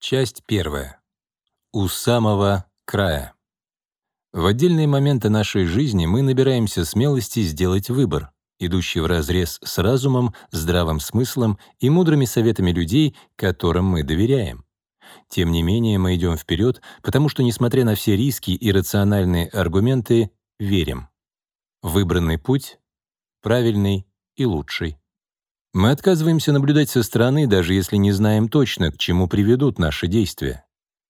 Часть первая. У самого края. В отдельные моменты нашей жизни мы набираемся смелости сделать выбор, идущий вразрез с разумом, здравым смыслом и мудрыми советами людей, которым мы доверяем. Тем не менее, мы идем вперед, потому что, несмотря на все риски и рациональные аргументы, верим. Выбранный путь — правильный и лучший. Мы отказываемся наблюдать со стороны, даже если не знаем точно, к чему приведут наши действия.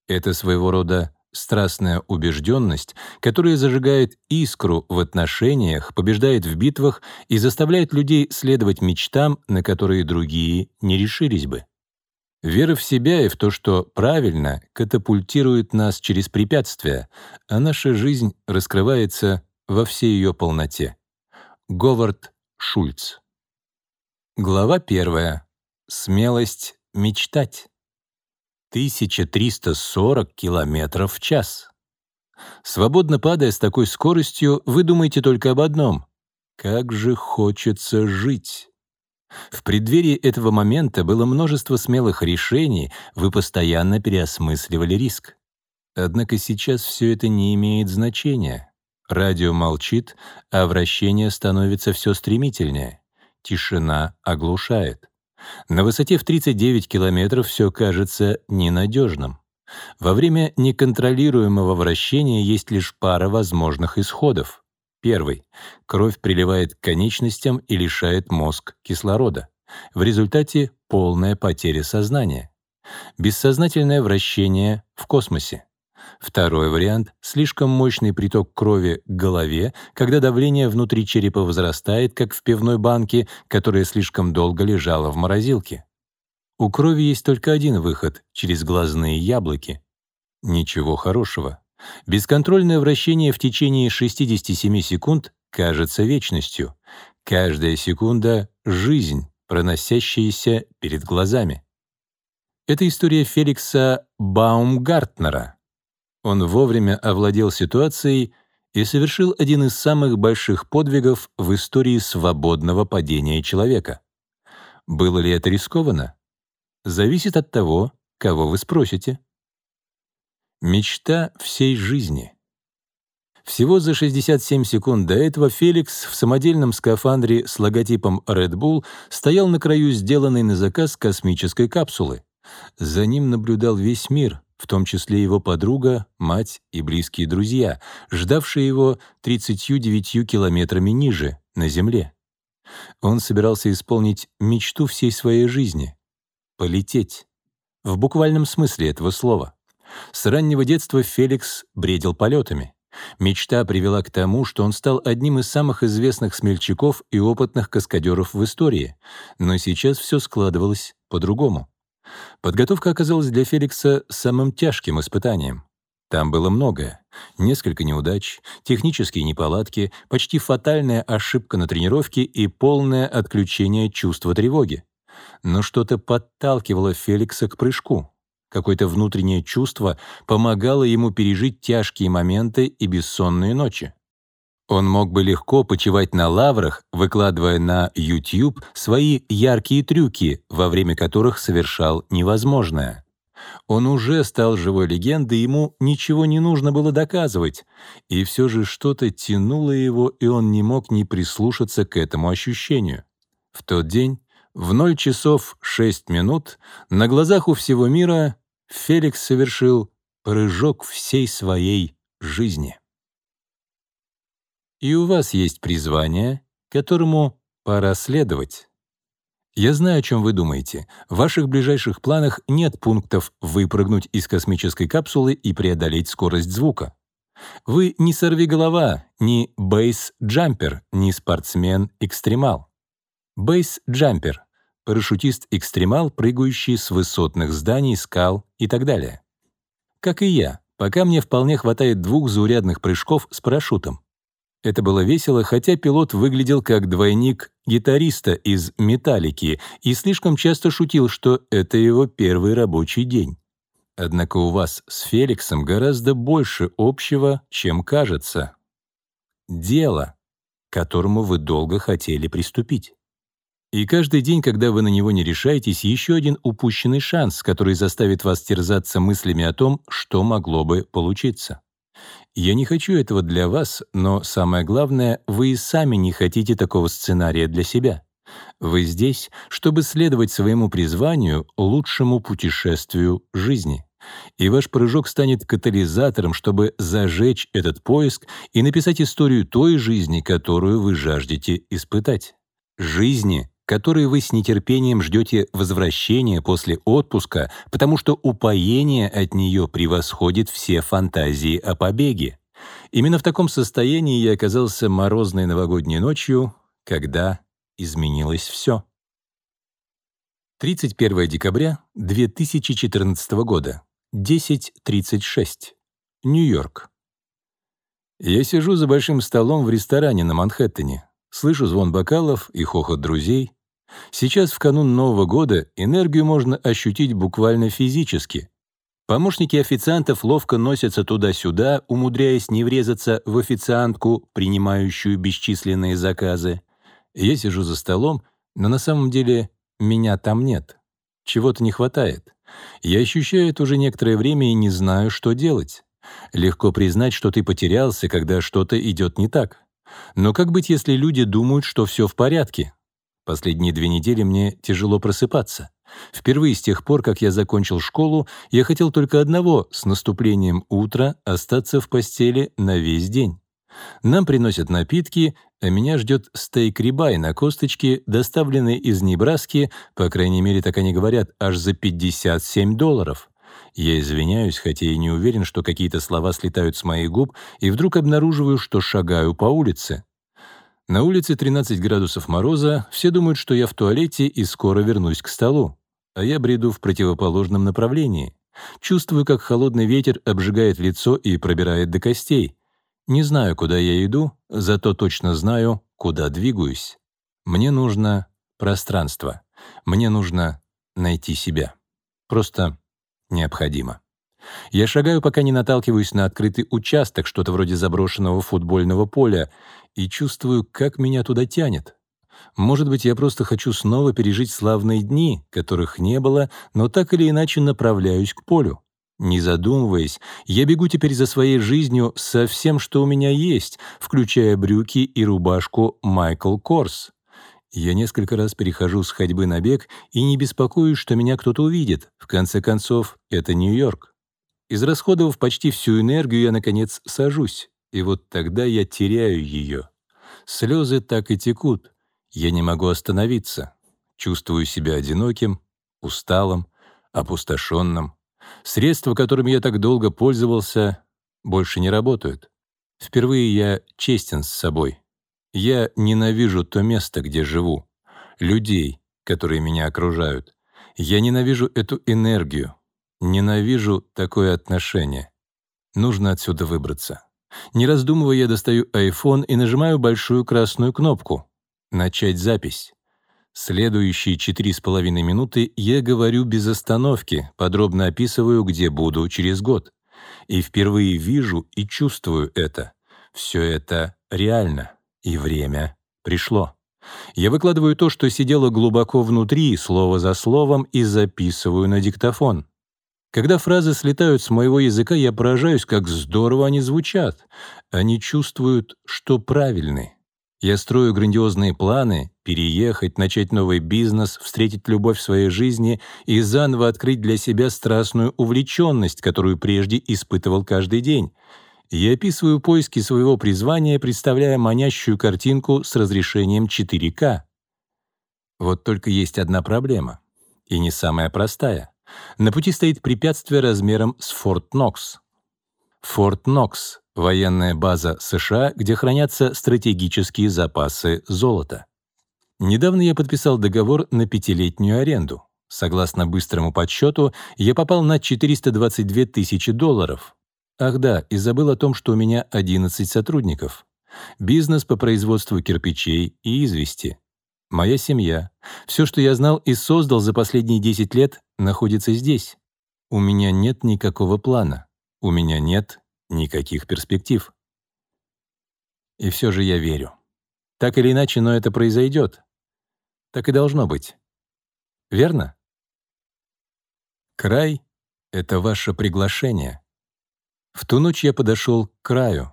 Это своего рода страстная убежденность, которая зажигает искру в отношениях, побеждает в битвах и заставляет людей следовать мечтам, на которые другие не решились бы. Вера в себя и в то, что правильно, катапультирует нас через препятствия, а наша жизнь раскрывается во всей ее полноте. Говард Шульц Глава 1. Смелость мечтать. 1340 километров в час. Свободно падая с такой скоростью, вы думаете только об одном — как же хочется жить. В преддверии этого момента было множество смелых решений, вы постоянно переосмысливали риск. Однако сейчас все это не имеет значения. Радио молчит, а вращение становится все стремительнее. Тишина оглушает. На высоте в 39 километров все кажется ненадежным. Во время неконтролируемого вращения есть лишь пара возможных исходов. Первый. Кровь приливает к конечностям и лишает мозг кислорода. В результате полная потеря сознания. Бессознательное вращение в космосе. Второй вариант — слишком мощный приток крови к голове, когда давление внутри черепа возрастает, как в пивной банке, которая слишком долго лежала в морозилке. У крови есть только один выход — через глазные яблоки. Ничего хорошего. Бесконтрольное вращение в течение 67 секунд кажется вечностью. Каждая секунда — жизнь, проносящаяся перед глазами. Это история Феликса Баумгартнера — он вовремя овладел ситуацией и совершил один из самых больших подвигов в истории свободного падения человека. Было ли это рискованно? Зависит от того, кого вы спросите. Мечта всей жизни. Всего за 67 секунд до этого Феликс в самодельном скафандре с логотипом Red Bull стоял на краю сделанной на заказ космической капсулы. За ним наблюдал весь мир, в том числе его подруга, мать и близкие друзья, ждавшие его 39 километрами ниже, на земле. Он собирался исполнить мечту всей своей жизни — полететь. В буквальном смысле этого слова. С раннего детства Феликс бредил полетами. Мечта привела к тому, что он стал одним из самых известных смельчаков и опытных каскадеров в истории. Но сейчас все складывалось по-другому. Подготовка оказалась для Феликса самым тяжким испытанием. Там было многое. Несколько неудач, технические неполадки, почти фатальная ошибка на тренировке и полное отключение чувства тревоги. Но что-то подталкивало Феликса к прыжку. Какое-то внутреннее чувство помогало ему пережить тяжкие моменты и бессонные ночи. Он мог бы легко почивать на лаврах, выкладывая на YouTube свои яркие трюки, во время которых совершал невозможное. Он уже стал живой легендой, ему ничего не нужно было доказывать. И все же что-то тянуло его, и он не мог не прислушаться к этому ощущению. В тот день, в 0 часов 6 минут, на глазах у всего мира Феликс совершил прыжок всей своей жизни. И у вас есть призвание, которому пора следовать. Я знаю, о чем вы думаете. В ваших ближайших планах нет пунктов выпрыгнуть из космической капсулы и преодолеть скорость звука. Вы не сорвиголова, не бейс-джампер, не спортсмен-экстремал. Бейс-джампер — парашютист-экстремал, прыгающий с высотных зданий, скал и так далее. Как и я, пока мне вполне хватает двух заурядных прыжков с парашютом. Это было весело, хотя пилот выглядел как двойник гитариста из «Металлики» и слишком часто шутил, что это его первый рабочий день. Однако у вас с Феликсом гораздо больше общего, чем кажется. Дело, к которому вы долго хотели приступить. И каждый день, когда вы на него не решаетесь, еще один упущенный шанс, который заставит вас терзаться мыслями о том, что могло бы получиться. Я не хочу этого для вас, но самое главное, вы и сами не хотите такого сценария для себя. Вы здесь, чтобы следовать своему призванию, лучшему путешествию жизни. И ваш прыжок станет катализатором, чтобы зажечь этот поиск и написать историю той жизни, которую вы жаждете испытать. Жизни, которой вы с нетерпением ждете возвращения после отпуска, потому что упоение от нее превосходит все фантазии о побеге. Именно в таком состоянии я оказался морозной новогодней ночью, когда изменилось все. 31 декабря 2014 года, 10.36. Нью-Йорк. Я сижу за большим столом в ресторане на Манхэттене, слышу звон бокалов и хохот друзей, Сейчас, в канун Нового года, энергию можно ощутить буквально физически. Помощники официантов ловко носятся туда-сюда, умудряясь не врезаться в официантку, принимающую бесчисленные заказы. Я сижу за столом, но на самом деле меня там нет. Чего-то не хватает. Я ощущаю это уже некоторое время и не знаю, что делать. Легко признать, что ты потерялся, когда что-то идет не так. Но как быть, если люди думают, что все в порядке? Последние две недели мне тяжело просыпаться. Впервые с тех пор, как я закончил школу, я хотел только одного — с наступлением утра остаться в постели на весь день. Нам приносят напитки, а меня ждет стейк-рибай на косточке, доставленный из Небраски, по крайней мере, так они говорят, аж за 57 долларов. Я извиняюсь, хотя и не уверен, что какие-то слова слетают с моих губ, и вдруг обнаруживаю, что шагаю по улице. На улице 13 градусов мороза, все думают, что я в туалете и скоро вернусь к столу. А я бреду в противоположном направлении. Чувствую, как холодный ветер обжигает лицо и пробирает до костей. Не знаю, куда я иду, зато точно знаю, куда двигаюсь. Мне нужно пространство. Мне нужно найти себя. Просто необходимо. Я шагаю, пока не наталкиваюсь на открытый участок, что-то вроде заброшенного футбольного поля, и чувствую, как меня туда тянет. Может быть, я просто хочу снова пережить славные дни, которых не было, но так или иначе направляюсь к полю. Не задумываясь, я бегу теперь за своей жизнью со всем, что у меня есть, включая брюки и рубашку Майкл Корс. Я несколько раз перехожу с ходьбы на бег и не беспокоюсь, что меня кто-то увидит. В конце концов, это Нью-Йорк. Израсходовав почти всю энергию, я, наконец, сажусь, и вот тогда я теряю ее. Слезы так и текут. Я не могу остановиться. Чувствую себя одиноким, усталым, опустошенным. Средства, которыми я так долго пользовался, больше не работают. Впервые я честен с собой. Я ненавижу то место, где живу, людей, которые меня окружают. Я ненавижу эту энергию, Ненавижу такое отношение. Нужно отсюда выбраться. Не раздумывая, я достаю iPhone и нажимаю большую красную кнопку «Начать запись». Следующие четыре с половиной минуты я говорю без остановки, подробно описываю, где буду через год. И впервые вижу и чувствую это. Все это реально, и время пришло. Я выкладываю то, что сидело глубоко внутри, слово за словом, и записываю на диктофон. Когда фразы слетают с моего языка, я поражаюсь, как здорово они звучат. Они чувствуют, что правильны. Я строю грандиозные планы — переехать, начать новый бизнес, встретить любовь в своей жизни и заново открыть для себя страстную увлеченность, которую прежде испытывал каждый день. Я описываю поиски своего призвания, представляя манящую картинку с разрешением 4К. Вот только есть одна проблема, и не самая простая — на пути стоит препятствие размером с Форт Нокс. Форт Нокс — военная база США, где хранятся стратегические запасы золота. Недавно я подписал договор на пятилетнюю аренду. Согласно быстрому подсчету, я попал на 422 тысячи долларов. Ах да, и забыл о том, что у меня 11 сотрудников. Бизнес по производству кирпичей и извести. Моя семья. Все, что я знал и создал за последние 10 лет, находится здесь. У меня нет никакого плана. У меня нет никаких перспектив. И все же я верю. Так или иначе, но это произойдет. Так и должно быть. Верно? Край — это ваше приглашение. В ту ночь я подошел к краю.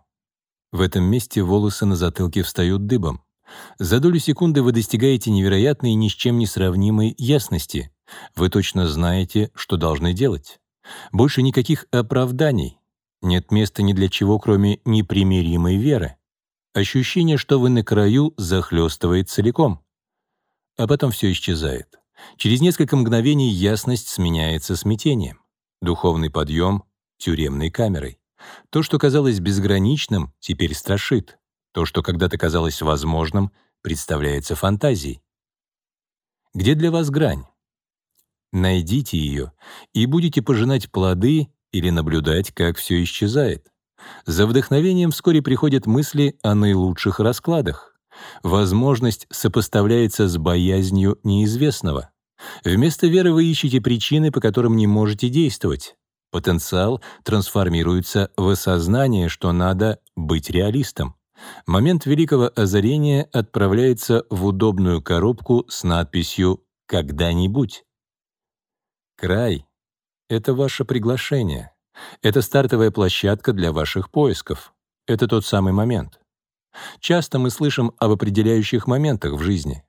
В этом месте волосы на затылке встают дыбом. За долю секунды вы достигаете невероятной и ни с чем не сравнимой ясности. Вы точно знаете, что должны делать. Больше никаких оправданий. Нет места ни для чего, кроме непримиримой веры. Ощущение, что вы на краю, захлестывает целиком. А потом все исчезает. Через несколько мгновений ясность сменяется смятением. Духовный подъем — тюремной камерой. То, что казалось безграничным, теперь страшит. То, что когда-то казалось возможным, представляется фантазией. Где для вас грань? Найдите ее, и будете пожинать плоды или наблюдать, как все исчезает. За вдохновением вскоре приходят мысли о наилучших раскладах. Возможность сопоставляется с боязнью неизвестного. Вместо веры вы ищете причины, по которым не можете действовать. Потенциал трансформируется в осознание, что надо быть реалистом. Момент великого озарения отправляется в удобную коробку с надписью «Когда-нибудь». Край — это ваше приглашение. Это стартовая площадка для ваших поисков. Это тот самый момент. Часто мы слышим об определяющих моментах в жизни.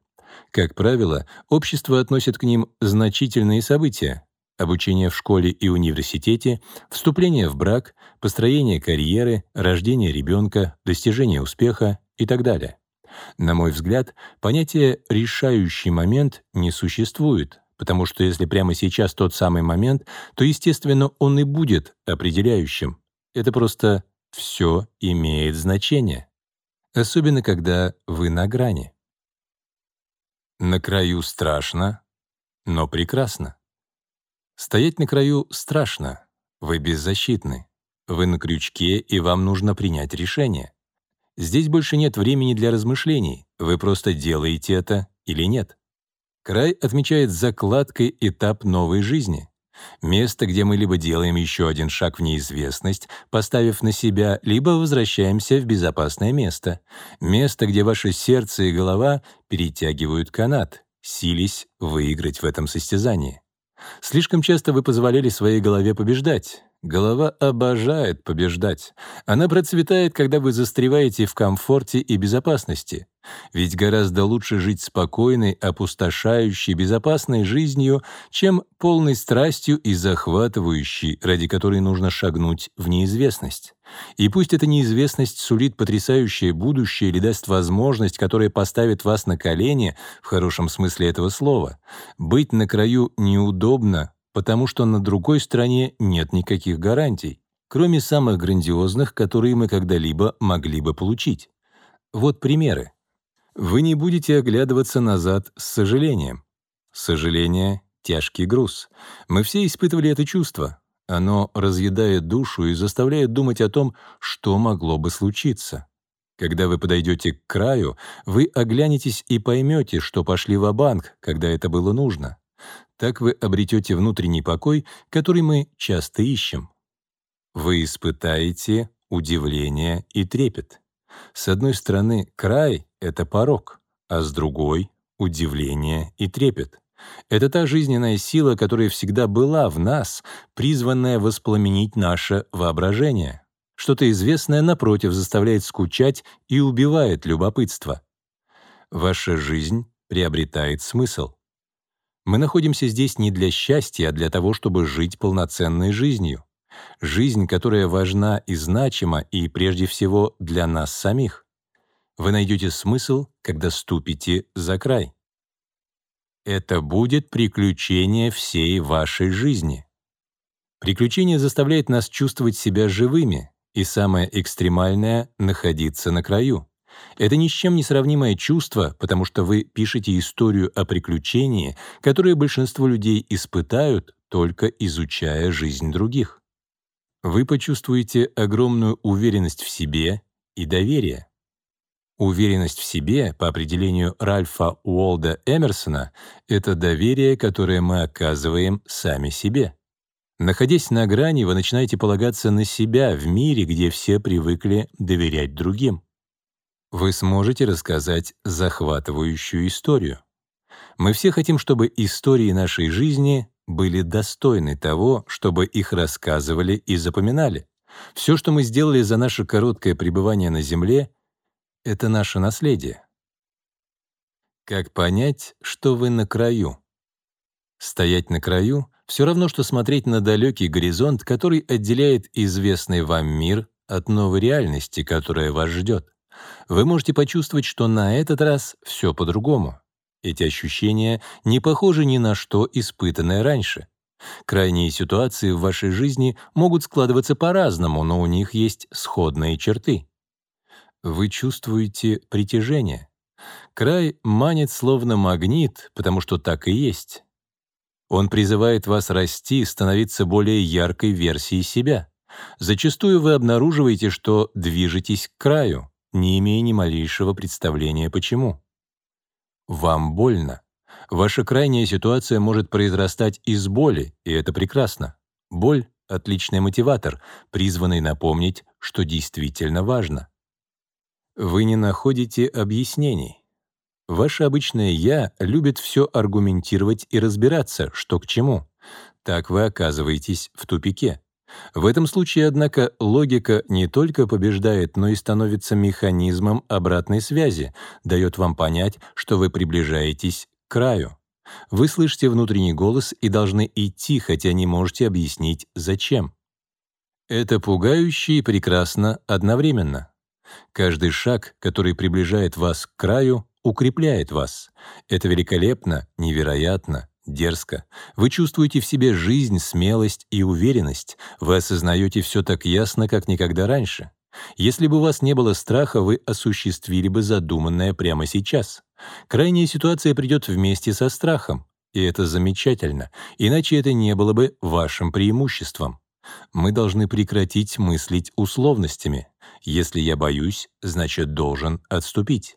Как правило, общество относит к ним значительные события — обучение в школе и университете, вступление в брак, построение карьеры, рождение ребенка, достижение успеха и так далее. На мой взгляд, понятие «решающий момент» не существует, потому что если прямо сейчас тот самый момент, то, естественно, он и будет определяющим. Это просто все имеет значение. Особенно, когда вы на грани. На краю страшно, но прекрасно. Стоять на краю страшно, вы беззащитны. Вы на крючке, и вам нужно принять решение. Здесь больше нет времени для размышлений, вы просто делаете это или нет. Край отмечает закладкой этап новой жизни. Место, где мы либо делаем еще один шаг в неизвестность, поставив на себя, либо возвращаемся в безопасное место. Место, где ваше сердце и голова перетягивают канат, сились выиграть в этом состязании. Слишком часто вы позволяли своей голове побеждать. Голова обожает побеждать. Она процветает, когда вы застреваете в комфорте и безопасности. Ведь гораздо лучше жить спокойной, опустошающей, безопасной жизнью, чем полной страстью и захватывающей, ради которой нужно шагнуть в неизвестность. И пусть эта неизвестность сулит потрясающее будущее или даст возможность, которая поставит вас на колени, в хорошем смысле этого слова, быть на краю неудобно, потому что на другой стороне нет никаких гарантий, кроме самых грандиозных, которые мы когда-либо могли бы получить. Вот примеры. Вы не будете оглядываться назад с сожалением. Сожаление — тяжкий груз. Мы все испытывали это чувство. Оно разъедает душу и заставляет думать о том, что могло бы случиться. Когда вы подойдете к краю, вы оглянетесь и поймете, что пошли в банк когда это было нужно. Так вы обретете внутренний покой, который мы часто ищем. Вы испытаете удивление и трепет. С одной стороны, край — это порог, а с другой — удивление и трепет. Это та жизненная сила, которая всегда была в нас, призванная воспламенить наше воображение. Что-то известное, напротив, заставляет скучать и убивает любопытство. Ваша жизнь приобретает смысл. Мы находимся здесь не для счастья, а для того, чтобы жить полноценной жизнью. Жизнь, которая важна и значима, и прежде всего для нас самих. Вы найдете смысл, когда ступите за край. Это будет приключение всей вашей жизни. Приключение заставляет нас чувствовать себя живыми, и самое экстремальное — находиться на краю. Это ни с чем не сравнимое чувство, потому что вы пишете историю о приключении, которое большинство людей испытают, только изучая жизнь других. Вы почувствуете огромную уверенность в себе и доверие. Уверенность в себе, по определению Ральфа Уолда Эмерсона, это доверие, которое мы оказываем сами себе. Находясь на грани, вы начинаете полагаться на себя в мире, где все привыкли доверять другим вы сможете рассказать захватывающую историю. Мы все хотим, чтобы истории нашей жизни были достойны того, чтобы их рассказывали и запоминали. Все, что мы сделали за наше короткое пребывание на Земле, — это наше наследие. Как понять, что вы на краю? Стоять на краю — все равно, что смотреть на далекий горизонт, который отделяет известный вам мир от новой реальности, которая вас ждет. Вы можете почувствовать, что на этот раз все по-другому. Эти ощущения не похожи ни на что, испытанное раньше. Крайние ситуации в вашей жизни могут складываться по-разному, но у них есть сходные черты. Вы чувствуете притяжение. Край манит словно магнит, потому что так и есть. Он призывает вас расти, становиться более яркой версией себя. Зачастую вы обнаруживаете, что движетесь к краю, не имея ни малейшего представления почему. Вам больно. Ваша крайняя ситуация может произрастать из боли, и это прекрасно. Боль — отличный мотиватор, призванный напомнить, что действительно важно. Вы не находите объяснений. Ваше обычное «я» любит все аргументировать и разбираться, что к чему. Так вы оказываетесь в тупике. В этом случае, однако, логика не только побеждает, но и становится механизмом обратной связи, дает вам понять, что вы приближаетесь к краю. Вы слышите внутренний голос и должны идти, хотя не можете объяснить, зачем. Это пугающе и прекрасно одновременно. Каждый шаг, который приближает вас к краю, укрепляет вас. Это великолепно, невероятно, дерзко. Вы чувствуете в себе жизнь, смелость и уверенность. Вы осознаете все так ясно, как никогда раньше. Если бы у вас не было страха, вы осуществили бы задуманное прямо сейчас. Крайняя ситуация придет вместе со страхом, и это замечательно, иначе это не было бы вашим преимуществом. Мы должны прекратить мыслить условностями. Если я боюсь, значит, должен отступить.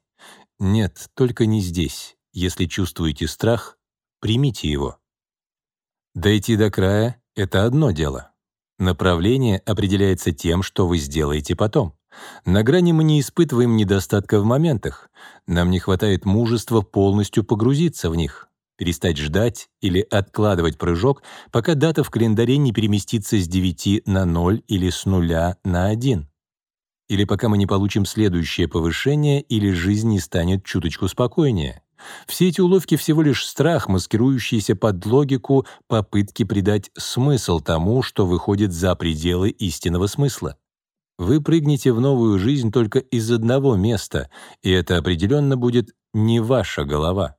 Нет, только не здесь. Если чувствуете страх, примите его. Дойти до края — это одно дело. Направление определяется тем, что вы сделаете потом. На грани мы не испытываем недостатка в моментах. Нам не хватает мужества полностью погрузиться в них, перестать ждать или откладывать прыжок, пока дата в календаре не переместится с 9 на 0 или с 0 на 1. Или пока мы не получим следующее повышение, или жизнь не станет чуточку спокойнее. Все эти уловки всего лишь страх, маскирующийся под логику попытки придать смысл тому, что выходит за пределы истинного смысла. Вы прыгнете в новую жизнь только из одного места, и это определенно будет не ваша голова.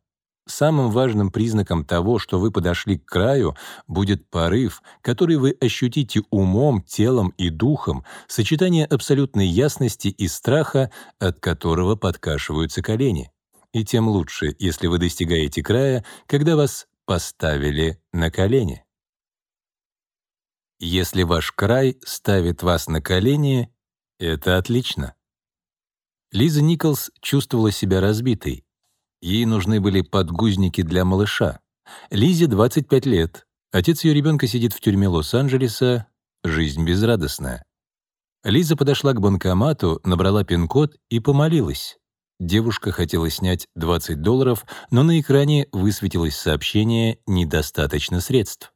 Самым важным признаком того, что вы подошли к краю, будет порыв, который вы ощутите умом, телом и духом, сочетание абсолютной ясности и страха, от которого подкашиваются колени и тем лучше, если вы достигаете края, когда вас поставили на колени. Если ваш край ставит вас на колени, это отлично. Лиза Николс чувствовала себя разбитой. Ей нужны были подгузники для малыша. Лизе 25 лет. Отец ее ребенка сидит в тюрьме Лос-Анджелеса. Жизнь безрадостная. Лиза подошла к банкомату, набрала пин-код и помолилась. Девушка хотела снять 20 долларов, но на экране высветилось сообщение «Недостаточно средств».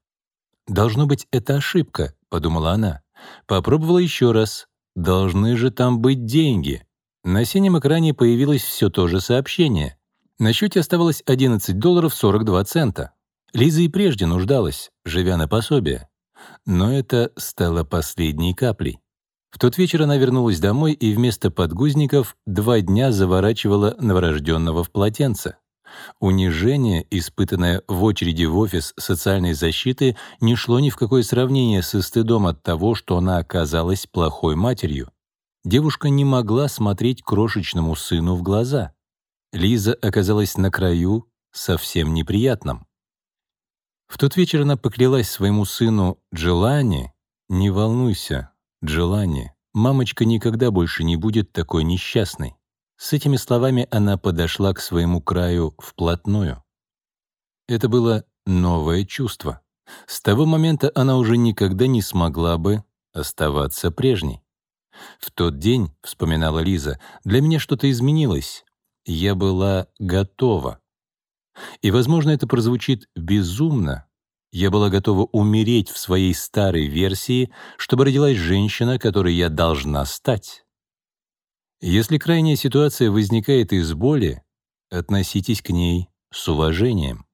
«Должно быть, это ошибка», — подумала она. Попробовала еще раз. «Должны же там быть деньги». На синем экране появилось все то же сообщение. На счете оставалось 11 долларов 42 цента. Лиза и прежде нуждалась, живя на пособие. Но это стало последней каплей. В тот вечер она вернулась домой и вместо подгузников два дня заворачивала новорожденного в полотенце. Унижение, испытанное в очереди в офис социальной защиты, не шло ни в какое сравнение со стыдом от того, что она оказалась плохой матерью. Девушка не могла смотреть крошечному сыну в глаза. Лиза оказалась на краю совсем неприятном. В тот вечер она поклялась своему сыну Джилани «Не волнуйся, Джилани, мамочка никогда больше не будет такой несчастной. С этими словами она подошла к своему краю вплотную. Это было новое чувство. С того момента она уже никогда не смогла бы оставаться прежней. «В тот день, — вспоминала Лиза, — для меня что-то изменилось. Я была готова. И, возможно, это прозвучит безумно. Я была готова умереть в своей старой версии, чтобы родилась женщина, которой я должна стать. Если крайняя ситуация возникает из боли, относитесь к ней с уважением.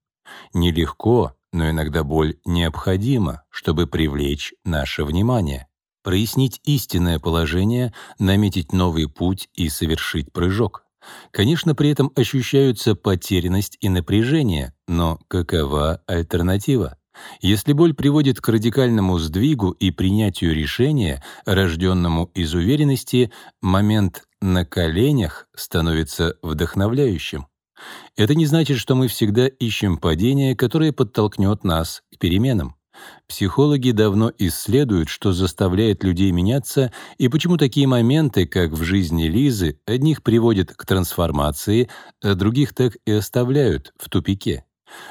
Нелегко, но иногда боль необходима, чтобы привлечь наше внимание, прояснить истинное положение, наметить новый путь и совершить прыжок. Конечно, при этом ощущаются потерянность и напряжение, но какова альтернатива? Если боль приводит к радикальному сдвигу и принятию решения, рожденному из уверенности, момент на коленях становится вдохновляющим. Это не значит, что мы всегда ищем падение, которое подтолкнет нас к переменам. Психологи давно исследуют, что заставляет людей меняться и почему такие моменты, как в жизни Лизы, одних приводят к трансформации, а других так и оставляют в тупике.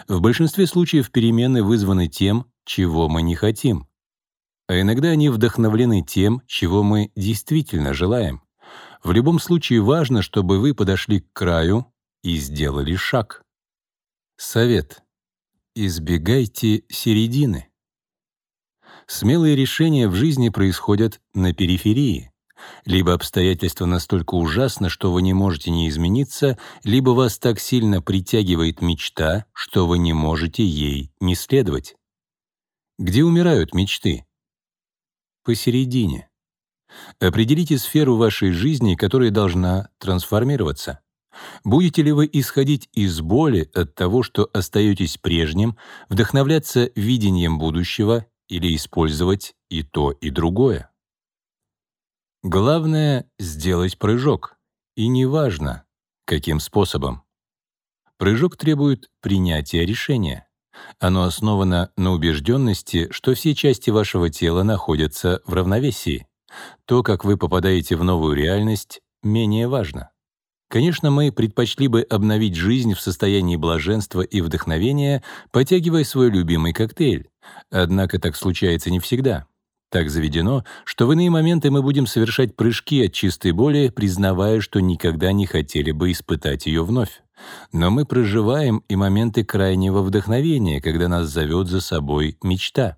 В большинстве случаев перемены вызваны тем, чего мы не хотим. А иногда они вдохновлены тем, чего мы действительно желаем. В любом случае важно, чтобы вы подошли к краю, и сделали шаг. Совет. Избегайте середины. Смелые решения в жизни происходят на периферии. Либо обстоятельства настолько ужасны, что вы не можете не измениться, либо вас так сильно притягивает мечта, что вы не можете ей не следовать. Где умирают мечты? Посередине. Определите сферу вашей жизни, которая должна трансформироваться. Будете ли вы исходить из боли от того, что остаетесь прежним, вдохновляться видением будущего или использовать и то, и другое? Главное — сделать прыжок, и неважно, каким способом. Прыжок требует принятия решения. Оно основано на убежденности, что все части вашего тела находятся в равновесии. То, как вы попадаете в новую реальность, менее важно. Конечно, мы предпочли бы обновить жизнь в состоянии блаженства и вдохновения, потягивая свой любимый коктейль. Однако так случается не всегда. Так заведено, что в иные моменты мы будем совершать прыжки от чистой боли, признавая, что никогда не хотели бы испытать ее вновь. Но мы проживаем и моменты крайнего вдохновения, когда нас зовет за собой мечта.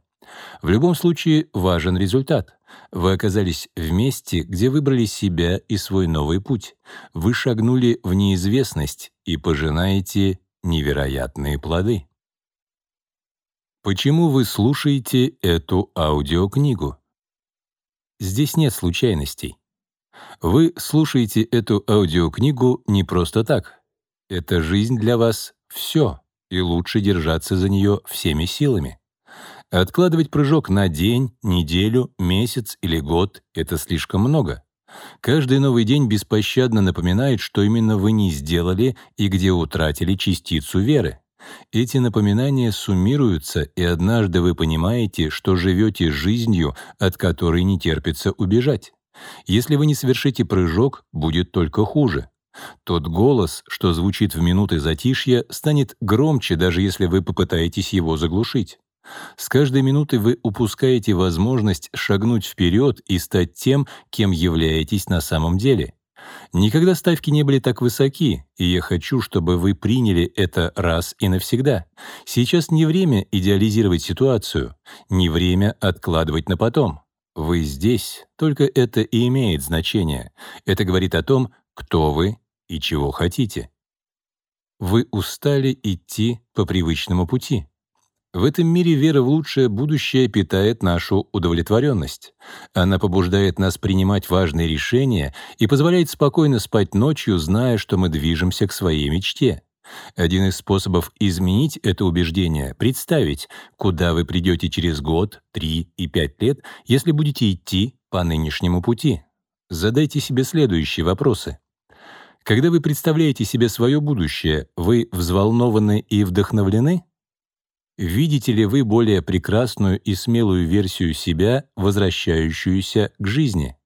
В любом случае важен результат. Вы оказались в месте, где выбрали себя и свой новый путь. Вы шагнули в неизвестность и пожинаете невероятные плоды. Почему вы слушаете эту аудиокнигу? Здесь нет случайностей. Вы слушаете эту аудиокнигу не просто так. Эта жизнь для вас — все, и лучше держаться за нее всеми силами. Откладывать прыжок на день, неделю, месяц или год — это слишком много. Каждый новый день беспощадно напоминает, что именно вы не сделали и где утратили частицу веры. Эти напоминания суммируются, и однажды вы понимаете, что живете жизнью, от которой не терпится убежать. Если вы не совершите прыжок, будет только хуже. Тот голос, что звучит в минуты затишья, станет громче, даже если вы попытаетесь его заглушить. С каждой минутой вы упускаете возможность шагнуть вперед и стать тем, кем являетесь на самом деле. Никогда ставки не были так высоки, и я хочу, чтобы вы приняли это раз и навсегда. Сейчас не время идеализировать ситуацию, не время откладывать на потом. Вы здесь, только это и имеет значение. Это говорит о том, кто вы и чего хотите. Вы устали идти по привычному пути. В этом мире вера в лучшее будущее питает нашу удовлетворенность. Она побуждает нас принимать важные решения и позволяет спокойно спать ночью, зная, что мы движемся к своей мечте. Один из способов изменить это убеждение — представить, куда вы придете через год, три и пять лет, если будете идти по нынешнему пути. Задайте себе следующие вопросы. Когда вы представляете себе свое будущее, вы взволнованы и вдохновлены? Видите ли вы более прекрасную и смелую версию себя, возвращающуюся к жизни?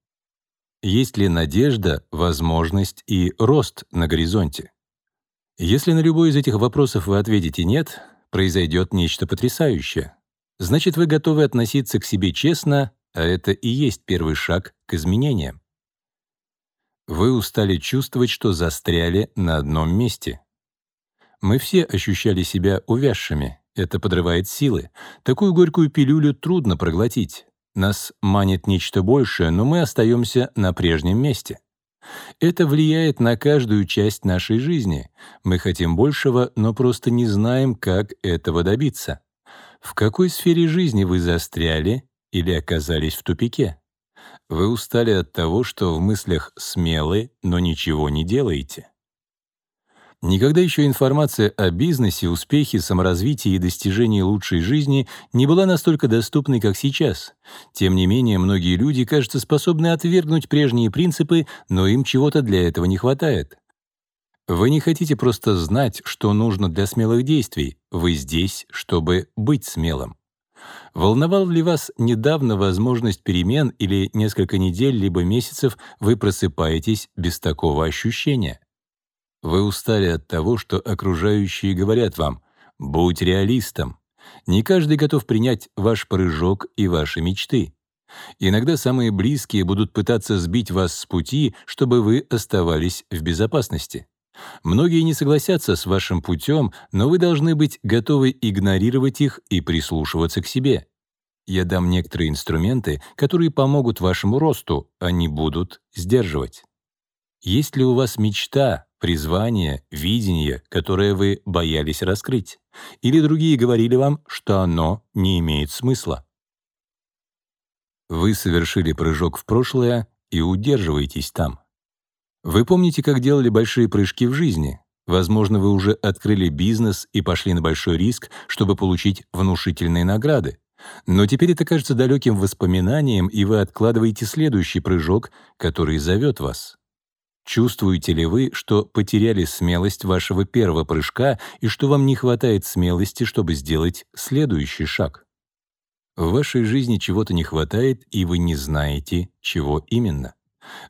Есть ли надежда, возможность и рост на горизонте? Если на любой из этих вопросов вы ответите «нет», произойдет нечто потрясающее. Значит, вы готовы относиться к себе честно, а это и есть первый шаг к изменениям. Вы устали чувствовать, что застряли на одном месте. Мы все ощущали себя увязшими. Это подрывает силы. Такую горькую пилюлю трудно проглотить. Нас манит нечто большее, но мы остаемся на прежнем месте. Это влияет на каждую часть нашей жизни. Мы хотим большего, но просто не знаем, как этого добиться. В какой сфере жизни вы застряли или оказались в тупике? Вы устали от того, что в мыслях смелы, но ничего не делаете. Никогда еще информация о бизнесе, успехе, саморазвитии и достижении лучшей жизни не была настолько доступной, как сейчас. Тем не менее, многие люди, кажется, способны отвергнуть прежние принципы, но им чего-то для этого не хватает. Вы не хотите просто знать, что нужно для смелых действий. Вы здесь, чтобы быть смелым. Волновал ли вас недавно возможность перемен или несколько недель либо месяцев вы просыпаетесь без такого ощущения? Вы устали от того, что окружающие говорят вам «будь реалистом». Не каждый готов принять ваш прыжок и ваши мечты. Иногда самые близкие будут пытаться сбить вас с пути, чтобы вы оставались в безопасности. Многие не согласятся с вашим путем, но вы должны быть готовы игнорировать их и прислушиваться к себе. Я дам некоторые инструменты, которые помогут вашему росту, не будут сдерживать. Есть ли у вас мечта, призвание, видение, которое вы боялись раскрыть? Или другие говорили вам, что оно не имеет смысла? Вы совершили прыжок в прошлое и удерживаетесь там. Вы помните, как делали большие прыжки в жизни? Возможно, вы уже открыли бизнес и пошли на большой риск, чтобы получить внушительные награды. Но теперь это кажется далеким воспоминанием, и вы откладываете следующий прыжок, который зовет вас. Чувствуете ли вы, что потеряли смелость вашего первого прыжка и что вам не хватает смелости, чтобы сделать следующий шаг? В вашей жизни чего-то не хватает, и вы не знаете, чего именно.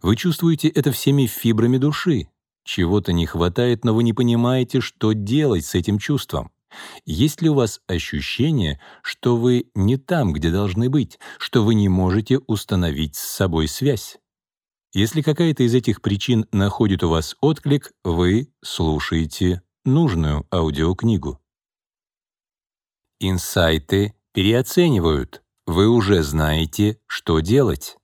Вы чувствуете это всеми фибрами души. Чего-то не хватает, но вы не понимаете, что делать с этим чувством. Есть ли у вас ощущение, что вы не там, где должны быть, что вы не можете установить с собой связь? Если какая-то из этих причин находит у вас отклик, вы слушаете нужную аудиокнигу. Инсайты переоценивают. Вы уже знаете, что делать.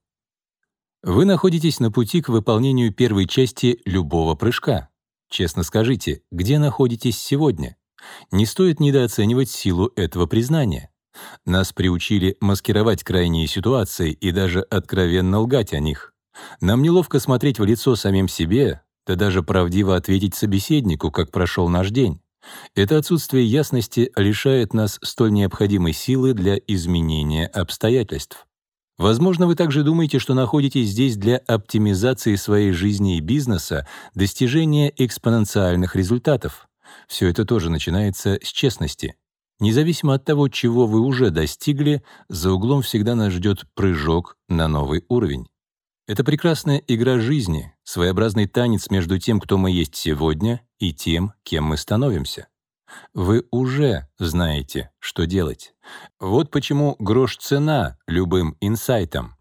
Вы находитесь на пути к выполнению первой части любого прыжка. Честно скажите, где находитесь сегодня? Не стоит недооценивать силу этого признания. Нас приучили маскировать крайние ситуации и даже откровенно лгать о них. Нам неловко смотреть в лицо самим себе, да даже правдиво ответить собеседнику, как прошел наш день. Это отсутствие ясности лишает нас столь необходимой силы для изменения обстоятельств. Возможно, вы также думаете, что находитесь здесь для оптимизации своей жизни и бизнеса, достижения экспоненциальных результатов. Все это тоже начинается с честности. Независимо от того, чего вы уже достигли, за углом всегда нас ждет прыжок на новый уровень. Это прекрасная игра жизни, своеобразный танец между тем, кто мы есть сегодня, и тем, кем мы становимся. Вы уже знаете, что делать. Вот почему грош цена любым инсайтам.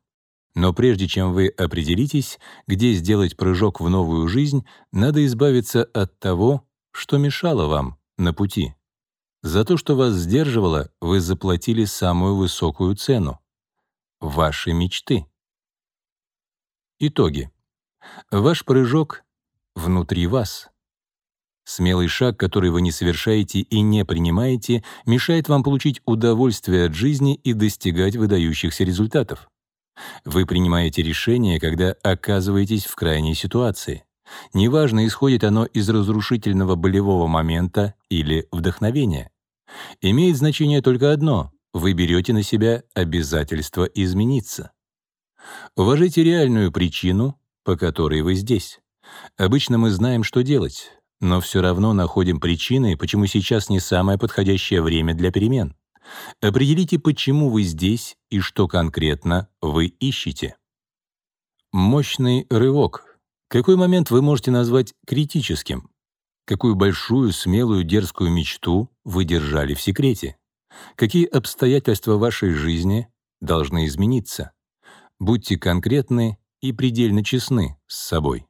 Но прежде чем вы определитесь, где сделать прыжок в новую жизнь, надо избавиться от того, что мешало вам на пути. За то, что вас сдерживало, вы заплатили самую высокую цену — ваши мечты. Итоги. Ваш прыжок внутри вас. Смелый шаг, который вы не совершаете и не принимаете, мешает вам получить удовольствие от жизни и достигать выдающихся результатов. Вы принимаете решение, когда оказываетесь в крайней ситуации. Неважно, исходит оно из разрушительного болевого момента или вдохновения. Имеет значение только одно — вы берете на себя обязательство измениться. Уважайте реальную причину, по которой вы здесь. Обычно мы знаем, что делать, но все равно находим причины, почему сейчас не самое подходящее время для перемен. Определите, почему вы здесь и что конкретно вы ищете. Мощный рывок. Какой момент вы можете назвать критическим? Какую большую, смелую, дерзкую мечту вы держали в секрете? Какие обстоятельства вашей жизни должны измениться? Будьте конкретны и предельно честны с собой.